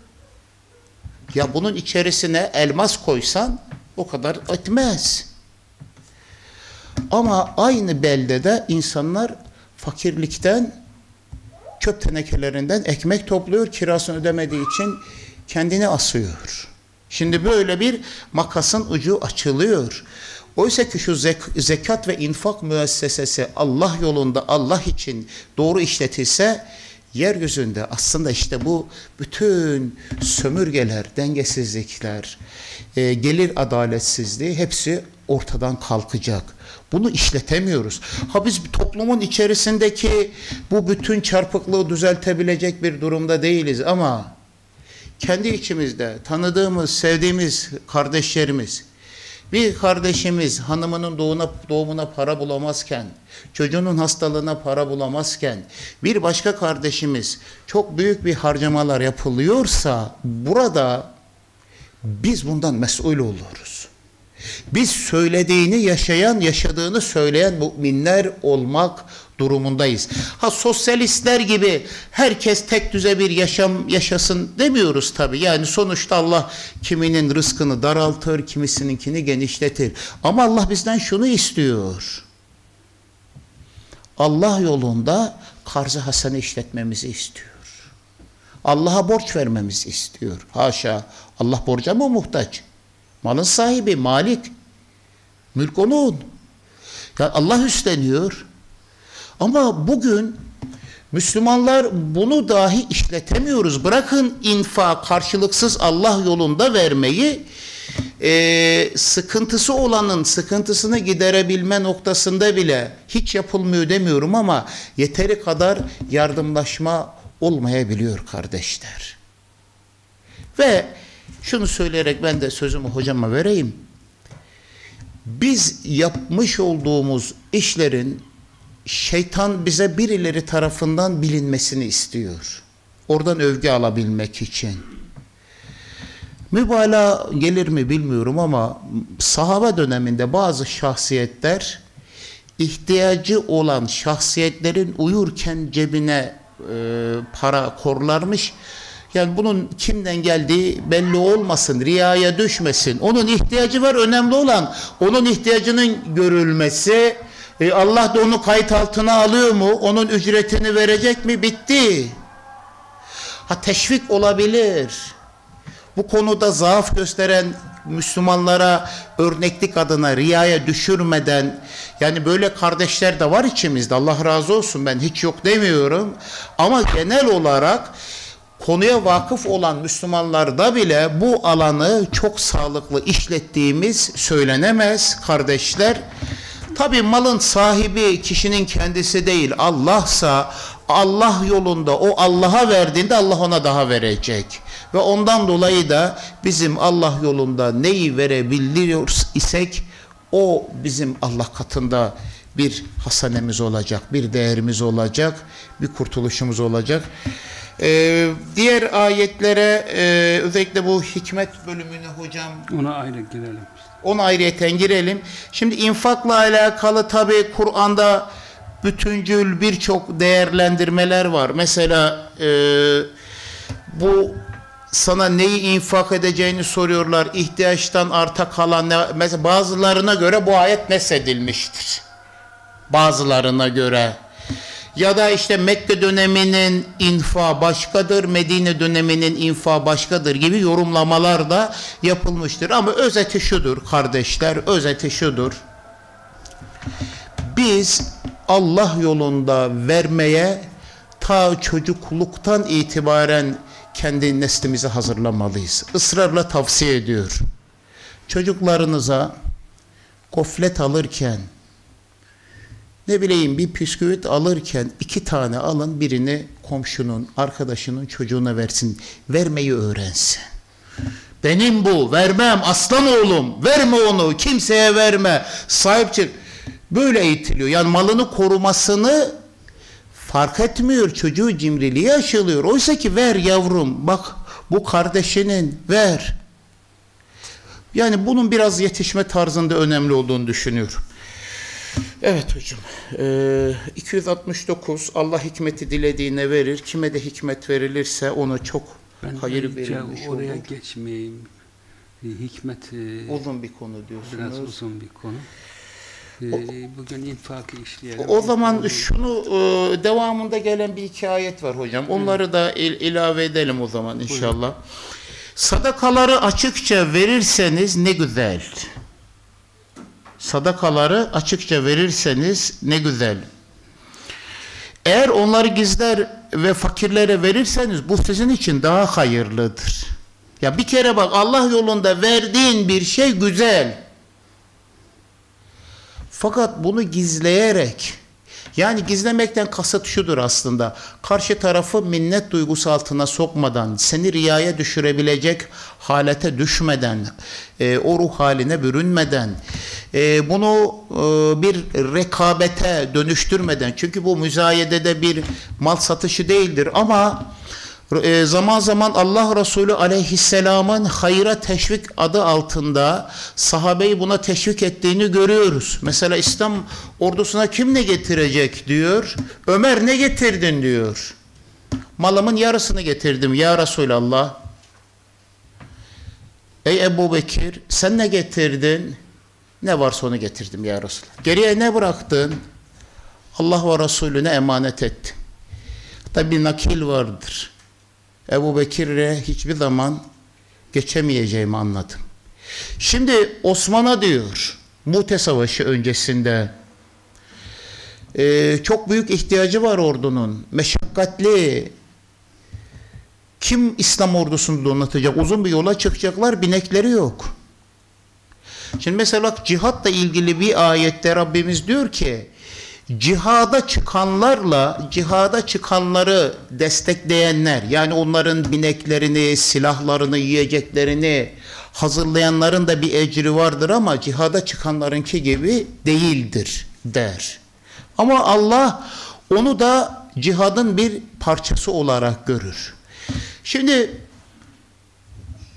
Ya bunun içerisine elmas koysan o kadar etmez. Ama aynı beldede insanlar fakirlikten çöp tenekelerinden ekmek topluyor kirasını ödemediği için kendini asıyor. Şimdi böyle bir makasın ucu açılıyor. Oysa ki şu zek zekat ve infak müessesesi Allah yolunda Allah için doğru işletilse yeryüzünde aslında işte bu bütün sömürgeler, dengesizlikler, e, gelir adaletsizliği hepsi ortadan kalkacak. Bunu işletemiyoruz. Ha biz toplumun içerisindeki bu bütün çarpıklığı düzeltebilecek bir durumda değiliz ama kendi içimizde tanıdığımız, sevdiğimiz kardeşlerimiz Bir kardeşimiz hanımının doğuna, doğumuna para bulamazken, çocuğunun hastalığına para bulamazken, bir başka kardeşimiz çok büyük bir harcamalar yapılıyorsa burada biz bundan mesul oluruz. Biz söylediğini yaşayan, yaşadığını söyleyen müminler olmak durumundayız. Ha sosyalistler gibi herkes tek düze bir yaşam yaşasın demiyoruz tabi. Yani sonuçta Allah kiminin rızkını daraltır, kimisininkini genişletir. Ama Allah bizden şunu istiyor. Allah yolunda karzı hasene işletmemizi istiyor. Allah'a borç vermemizi istiyor. Haşa. Allah borca mı muhtaç? Malın sahibi, malik. Mülk onun. Ya Allah üstleniyor. Ama bugün Müslümanlar bunu dahi işletemiyoruz. Bırakın infa karşılıksız Allah yolunda vermeyi e, sıkıntısı olanın sıkıntısını giderebilme noktasında bile hiç yapılmıyor demiyorum ama yeteri kadar yardımlaşma olmayabiliyor kardeşler. Ve şunu söyleyerek ben de sözümü hocama vereyim. Biz yapmış olduğumuz işlerin şeytan bize birileri tarafından bilinmesini istiyor. Oradan övgü alabilmek için. Mübalağa gelir mi bilmiyorum ama sahabe döneminde bazı şahsiyetler ihtiyacı olan şahsiyetlerin uyurken cebine e, para korlarmış. Yani bunun kimden geldiği belli olmasın, riyaya düşmesin. Onun ihtiyacı var, önemli olan onun ihtiyacının görülmesi. E Allah da onu kayıt altına alıyor mu? Onun ücretini verecek mi? Bitti. Ha teşvik olabilir. Bu konuda zaaf gösteren Müslümanlara örneklik adına riyaya düşürmeden yani böyle kardeşler de var içimizde Allah razı olsun ben hiç yok demiyorum ama genel olarak konuya vakıf olan Müslümanlarda bile bu alanı çok sağlıklı işlettiğimiz söylenemez kardeşler. Tabi malın sahibi kişinin kendisi değil Allah'sa Allah yolunda o Allah'a verdiğinde Allah ona daha verecek. Ve ondan dolayı da bizim Allah yolunda neyi verebiliyoruz isek o bizim Allah katında bir hasanemiz olacak, bir değerimiz olacak, bir kurtuluşumuz olacak. Ee, diğer ayetlere e, özellikle bu hikmet bölümüne hocam ona ayrı girelim. Ona ayrıyeten girelim. Şimdi infakla alakalı tabi Kur'an'da bütüncül birçok değerlendirmeler var. Mesela e, bu sana neyi infak edeceğini soruyorlar. İhtiyaçtan arta kalan ne, mesela bazılarına göre bu ayet nesedilmiştir. Bazılarına göre. Ya da işte Mekke döneminin infa başkadır, Medine döneminin infa başkadır gibi yorumlamalar da yapılmıştır. Ama özeti şudur kardeşler, özeti şudur. Biz Allah yolunda vermeye ta çocukluktan itibaren kendi neslimizi hazırlamalıyız. Israrla tavsiye ediyor. Çocuklarınıza goflet alırken, ne bileyim bir püsküvit alırken iki tane alın birini komşunun, arkadaşının çocuğuna versin. Vermeyi öğrensin. Benim bu, vermem aslan oğlum, verme onu, kimseye verme, sahip çık. Böyle eğitiliyor. Yani malını korumasını fark etmiyor. Çocuğu cimriliği aşılıyor. Oysa ki ver yavrum, bak bu kardeşinin, ver. Yani bunun biraz yetişme tarzında önemli olduğunu düşünüyorum. Evet hocam. Ee, 269 Allah hikmeti dilediğine verir. Kime de hikmet verilirse ona çok ben hayır verilmiş oraya olur. geçmeyeyim. Hikmet e, uzun bir konu diyorsunuz. Biraz uzun bir konu. Ee, bugün infakı işleyelim. O zaman şunu e, devamında gelen bir iki ayet var hocam. Onları da il, ilave edelim o zaman inşallah. Buyurun. Sadakaları açıkça verirseniz ne güzel sadakaları açıkça verirseniz ne güzel. Eğer onları gizler ve fakirlere verirseniz bu sizin için daha hayırlıdır. Ya bir kere bak Allah yolunda verdiğin bir şey güzel. Fakat bunu gizleyerek Yani gizlemekten kasıt şudur aslında. Karşı tarafı minnet duygusu altına sokmadan, seni riyaya düşürebilecek halete düşmeden, e, o ruh haline bürünmeden, e, bunu e, bir rekabete dönüştürmeden, çünkü bu müzayedede bir mal satışı değildir ama e, zaman zaman Allah Resulü aleyhisselamın hayra teşvik adı altında sahabeyi buna teşvik ettiğini görüyoruz. Mesela İslam ordusuna kim ne getirecek diyor. Ömer ne getirdin diyor. Malımın yarısını getirdim ya Resulallah. Ey Ebu Bekir sen ne getirdin? Ne varsa onu getirdim ya Resulallah. Geriye ne bıraktın? Allah ve Resulüne emanet ettim. Hatta bir nakil vardır. Ebu Bekir'e hiçbir zaman geçemeyeceğimi anladım. Şimdi Osman'a diyor Mute Savaşı öncesinde e, çok büyük ihtiyacı var ordunun. Meşakkatli kim İslam ordusunu donatacak? Uzun bir yola çıkacaklar binekleri yok. Şimdi mesela cihatla ilgili bir ayette Rabbimiz diyor ki cihada çıkanlarla cihada çıkanları destekleyenler yani onların bineklerini, silahlarını, yiyeceklerini hazırlayanların da bir ecri vardır ama cihada çıkanlarınki gibi değildir der. Ama Allah onu da cihadın bir parçası olarak görür. Şimdi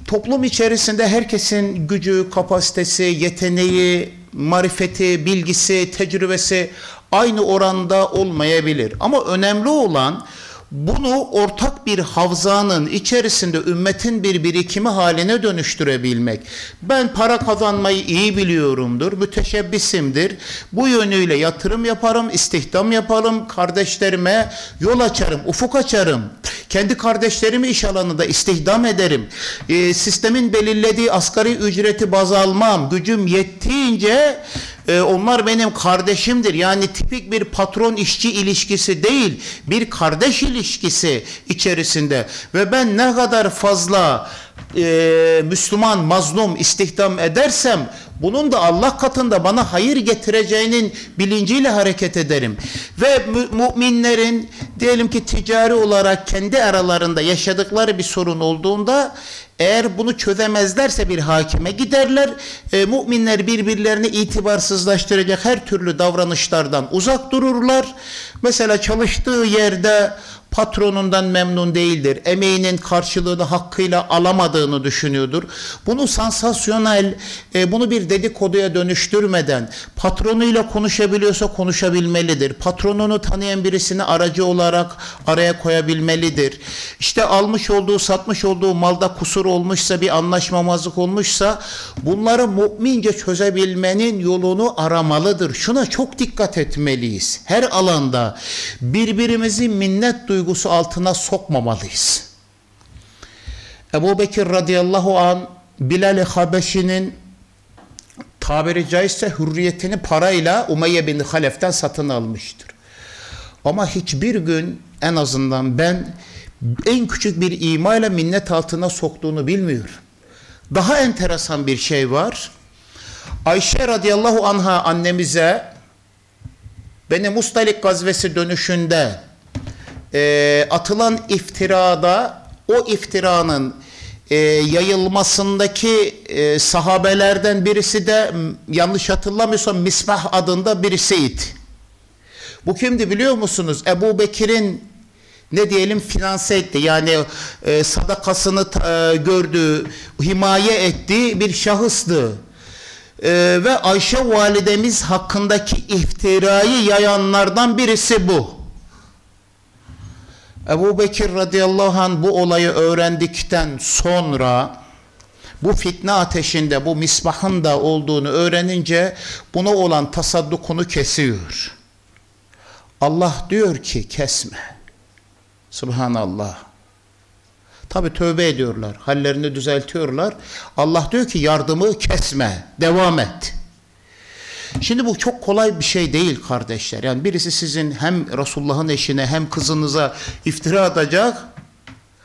toplum içerisinde herkesin gücü, kapasitesi, yeteneği, marifeti, bilgisi, tecrübesi aynı oranda olmayabilir. Ama önemli olan bunu ortak bir havzanın içerisinde ümmetin bir birikimi haline dönüştürebilmek. Ben para kazanmayı iyi biliyorumdur, müteşebbisimdir. Bu yönüyle yatırım yaparım, istihdam yaparım, kardeşlerime yol açarım, ufuk açarım. Kendi kardeşlerimi iş alanında istihdam ederim. E, sistemin belirlediği asgari ücreti baz almam. Gücüm yettiğince e, onlar benim kardeşimdir. Yani tipik bir patron işçi ilişkisi değil, bir kardeş ilişkisi içerisinde ve ben ne kadar fazla e, Müslüman mazlum istihdam edersem bunun da Allah katında bana hayır getireceğinin bilinciyle hareket ederim. Ve mü müminlerin diyelim ki ticari olarak kendi aralarında yaşadıkları bir sorun olduğunda eğer bunu çözemezlerse bir hakime giderler. E, müminler birbirlerini itibarsızlaştıracak her türlü davranışlardan uzak dururlar. Mesela çalıştığı yerde patronundan memnun değildir. Emeğinin karşılığını hakkıyla alamadığını düşünüyordur. Bunu sansasyonel, e, bunu bir dedikoduya dönüştürmeden patronuyla konuşabiliyorsa konuşabilmelidir. Patronunu tanıyan birisini aracı olarak araya koyabilmelidir. İşte almış olduğu, satmış olduğu malda kusur olmuşsa, bir anlaşmamazlık olmuşsa bunları mümince çözebilmenin yolunu aramalıdır. Şuna çok dikkat etmeliyiz. Her alanda birbirimizi minnet duygusu altına sokmamalıyız. Ebu Bekir radıyallahu an Bilal-i Habeşi'nin tabiri caizse hürriyetini parayla Umeyye bin Halef'ten satın almıştır. Ama hiçbir gün en azından ben en küçük bir imayla minnet altına soktuğunu bilmiyorum. Daha enteresan bir şey var. Ayşe radıyallahu anha annemize Beni Mustalik gazvesi dönüşünde e, atılan iftirada o iftiranın e, yayılmasındaki e, sahabelerden birisi de yanlış hatırlamıyorsam Misbah adında birisiydi. Bu kimdi biliyor musunuz? Ebu Bekir'in ne diyelim finanse etti yani e, sadakasını e, gördüğü, himaye ettiği bir şahıstı. E, ve Ayşe validemiz hakkındaki iftirayı yayanlardan birisi bu. Ebu Bekir radıyallahu anh bu olayı öğrendikten sonra bu fitne ateşinde bu misbahın da olduğunu öğrenince buna olan tasaddukunu kesiyor. Allah diyor ki kesme. Subhanallah. Tabi tövbe ediyorlar. Hallerini düzeltiyorlar. Allah diyor ki yardımı kesme. Devam et. Şimdi bu çok kolay bir şey değil kardeşler. Yani birisi sizin hem Resulullah'ın eşine hem kızınıza iftira atacak.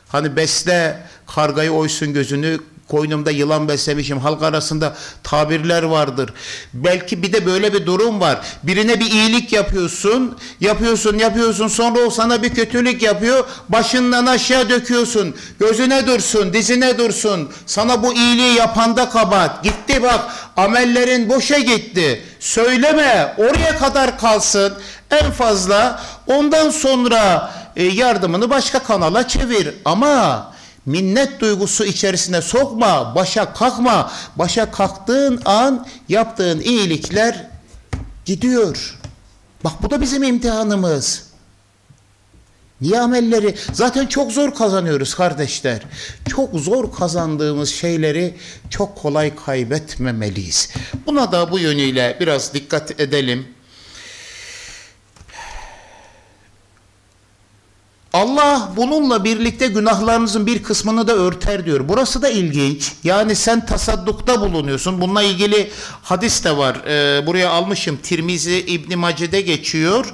Hani besle kargayı oysun gözünü koynumda yılan beslemişim. Halk arasında tabirler vardır. Belki bir de böyle bir durum var. Birine bir iyilik yapıyorsun, yapıyorsun, yapıyorsun. Sonra o sana bir kötülük yapıyor. Başından aşağı döküyorsun. Gözüne dursun, dizine dursun. Sana bu iyiliği yapanda kabahat. Gitti bak, amellerin boşa gitti. Söyleme, oraya kadar kalsın. En fazla ondan sonra e, yardımını başka kanala çevir. Ama minnet duygusu içerisine sokma, başa kalkma. Başa kalktığın an yaptığın iyilikler gidiyor. Bak bu da bizim imtihanımız. Niye amelleri? Zaten çok zor kazanıyoruz kardeşler. Çok zor kazandığımız şeyleri çok kolay kaybetmemeliyiz. Buna da bu yönüyle biraz dikkat edelim. Allah bununla birlikte günahlarınızın bir kısmını da örter diyor. Burası da ilginç. Yani sen tasaddukta bulunuyorsun. Bununla ilgili hadis de var. Ee, buraya almışım. Tirmizi İbn Mace'de geçiyor.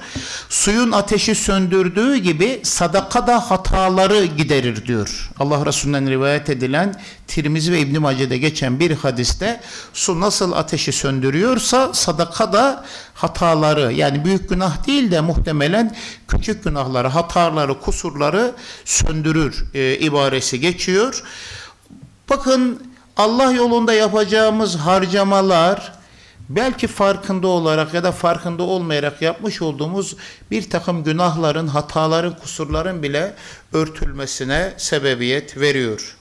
Suyun ateşi söndürdüğü gibi sadaka da hataları giderir diyor. Allah Resulü'nden rivayet edilen Tirmizi ve İbn Mace'de geçen bir hadiste su nasıl ateşi söndürüyorsa sadaka da hataları yani büyük günah değil de muhtemelen küçük günahları, hataları, kusurları söndürür e, ibaresi geçiyor. Bakın Allah yolunda yapacağımız harcamalar belki farkında olarak ya da farkında olmayarak yapmış olduğumuz bir takım günahların, hataların, kusurların bile örtülmesine sebebiyet veriyor.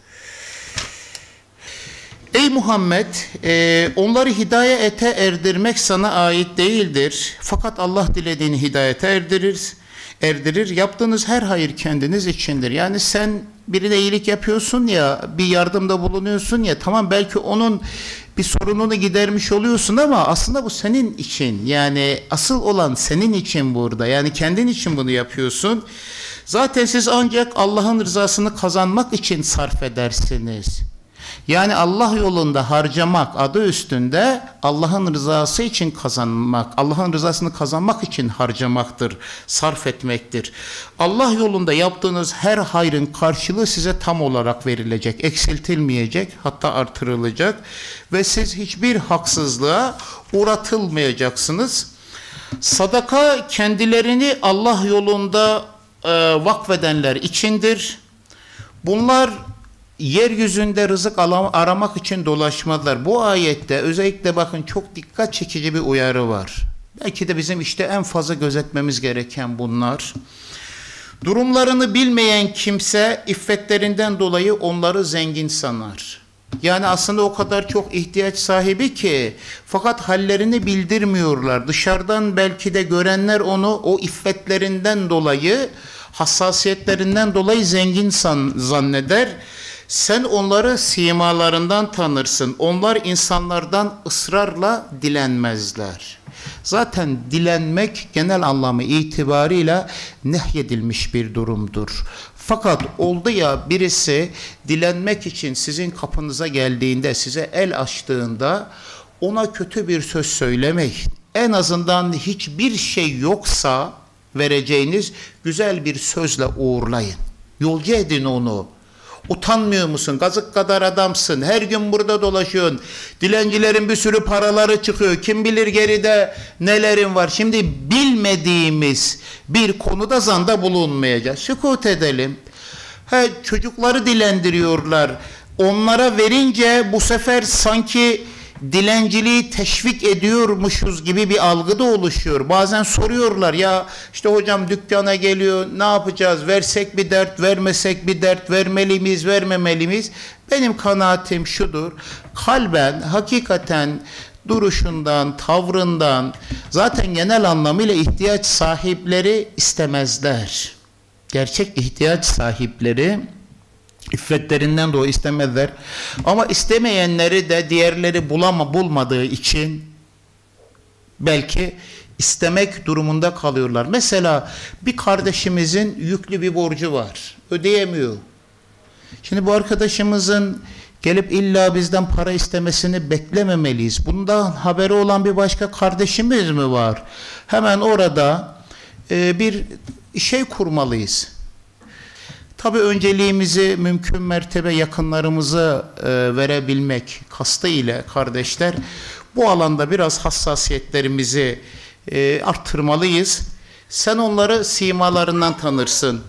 Ey Muhammed e, onları hidayete erdirmek sana ait değildir. Fakat Allah dilediğini hidayete erdirir. Erdirir. Yaptığınız her hayır kendiniz içindir. Yani sen birine iyilik yapıyorsun ya, bir yardımda bulunuyorsun ya, tamam belki onun bir sorununu gidermiş oluyorsun ama aslında bu senin için. Yani asıl olan senin için burada. Yani kendin için bunu yapıyorsun. Zaten siz ancak Allah'ın rızasını kazanmak için sarf edersiniz. Yani Allah yolunda harcamak adı üstünde Allah'ın rızası için kazanmak, Allah'ın rızasını kazanmak için harcamaktır, sarf etmektir. Allah yolunda yaptığınız her hayrın karşılığı size tam olarak verilecek, eksiltilmeyecek, hatta artırılacak ve siz hiçbir haksızlığa uğratılmayacaksınız. Sadaka kendilerini Allah yolunda e, vakfedenler içindir. Bunlar yeryüzünde rızık aramak için dolaşmadılar. Bu ayette özellikle bakın çok dikkat çekici bir uyarı var. Belki de bizim işte en fazla gözetmemiz gereken bunlar. Durumlarını bilmeyen kimse iffetlerinden dolayı onları zengin sanar. Yani aslında o kadar çok ihtiyaç sahibi ki fakat hallerini bildirmiyorlar. Dışarıdan belki de görenler onu o iffetlerinden dolayı hassasiyetlerinden dolayı zengin san, zanneder. Sen onları simalarından tanırsın. Onlar insanlardan ısrarla dilenmezler. Zaten dilenmek genel anlamı itibarıyla nehyedilmiş bir durumdur. Fakat oldu ya birisi dilenmek için sizin kapınıza geldiğinde, size el açtığında ona kötü bir söz söylemeyin. En azından hiçbir şey yoksa vereceğiniz güzel bir sözle uğurlayın. Yolcu edin onu. Utanmıyor musun? Gazık kadar adamsın. Her gün burada dolaşıyorsun. Dilencilerin bir sürü paraları çıkıyor. Kim bilir geride nelerin var. Şimdi bilmediğimiz bir konuda zanda bulunmayacağız. Sükut edelim. He, çocukları dilendiriyorlar. Onlara verince bu sefer sanki dilenciliği teşvik ediyormuşuz gibi bir algı da oluşuyor. Bazen soruyorlar ya işte hocam dükkana geliyor ne yapacağız versek bir dert vermesek bir dert vermeli miyiz vermemeli miyiz? Benim kanaatim şudur kalben hakikaten duruşundan, tavrından zaten genel anlamıyla ihtiyaç sahipleri istemezler. Gerçek ihtiyaç sahipleri İffetlerinden dolayı istemezler. Ama istemeyenleri de diğerleri bulama bulmadığı için belki istemek durumunda kalıyorlar. Mesela bir kardeşimizin yüklü bir borcu var. Ödeyemiyor. Şimdi bu arkadaşımızın gelip illa bizden para istemesini beklememeliyiz. Bundan haberi olan bir başka kardeşimiz mi var? Hemen orada e, bir şey kurmalıyız Tabii önceliğimizi mümkün mertebe yakınlarımızı e, verebilmek kastı ile kardeşler bu alanda biraz hassasiyetlerimizi e, arttırmalıyız. Sen onları simalarından tanırsın.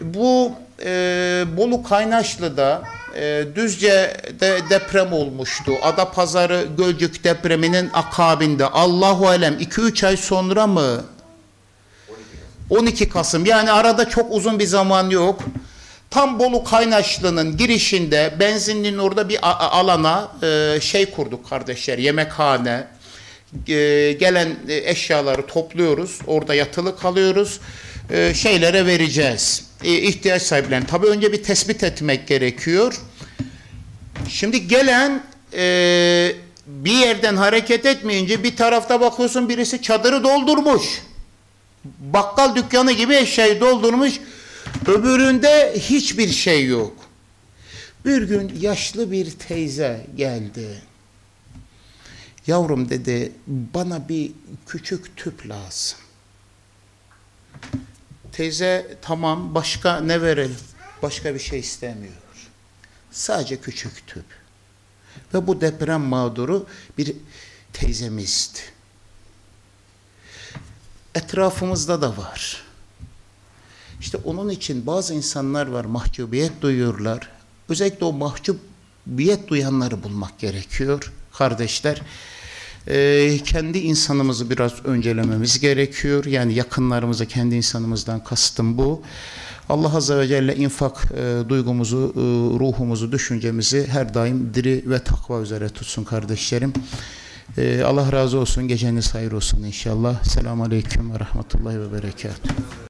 Bu e, Bolu Kaynaşlı'da e, Düzce'de deprem olmuştu. Adapazarı Gölcük depreminin akabinde Allahu alem 2-3 ay sonra mı 12 Kasım yani arada çok uzun bir zaman yok. Tam Bolu Kaynaşlı'nın girişinde benzinliğin orada bir alana e, şey kurduk kardeşler yemekhane. E, gelen e, eşyaları topluyoruz. Orada yatılı kalıyoruz. Şeylere vereceğiz. E, ihtiyaç sahiplerine. Tabii önce bir tespit etmek gerekiyor. Şimdi gelen bir yerden hareket etmeyince bir tarafta bakıyorsun birisi çadırı doldurmuş bakkal dükkanı gibi eşyayı doldurmuş. Öbüründe hiçbir şey yok. Bir gün yaşlı bir teyze geldi. Yavrum dedi bana bir küçük tüp lazım. Teyze tamam başka ne verelim? Başka bir şey istemiyor. Sadece küçük tüp. Ve bu deprem mağduru bir teyzemizdi etrafımızda da var. İşte onun için bazı insanlar var mahcubiyet duyuyorlar. Özellikle o mahcubiyet duyanları bulmak gerekiyor kardeşler. Ee, kendi insanımızı biraz öncelememiz gerekiyor. Yani yakınlarımızı kendi insanımızdan kastım bu. Allah Azze ve Celle infak e, duygumuzu, e, ruhumuzu, düşüncemizi her daim diri ve takva üzere tutsun kardeşlerim. Ee, Allah razı olsun. Geceniz hayır olsun inşallah. Selamun Aleyküm ve Rahmetullahi ve Berekatuhu.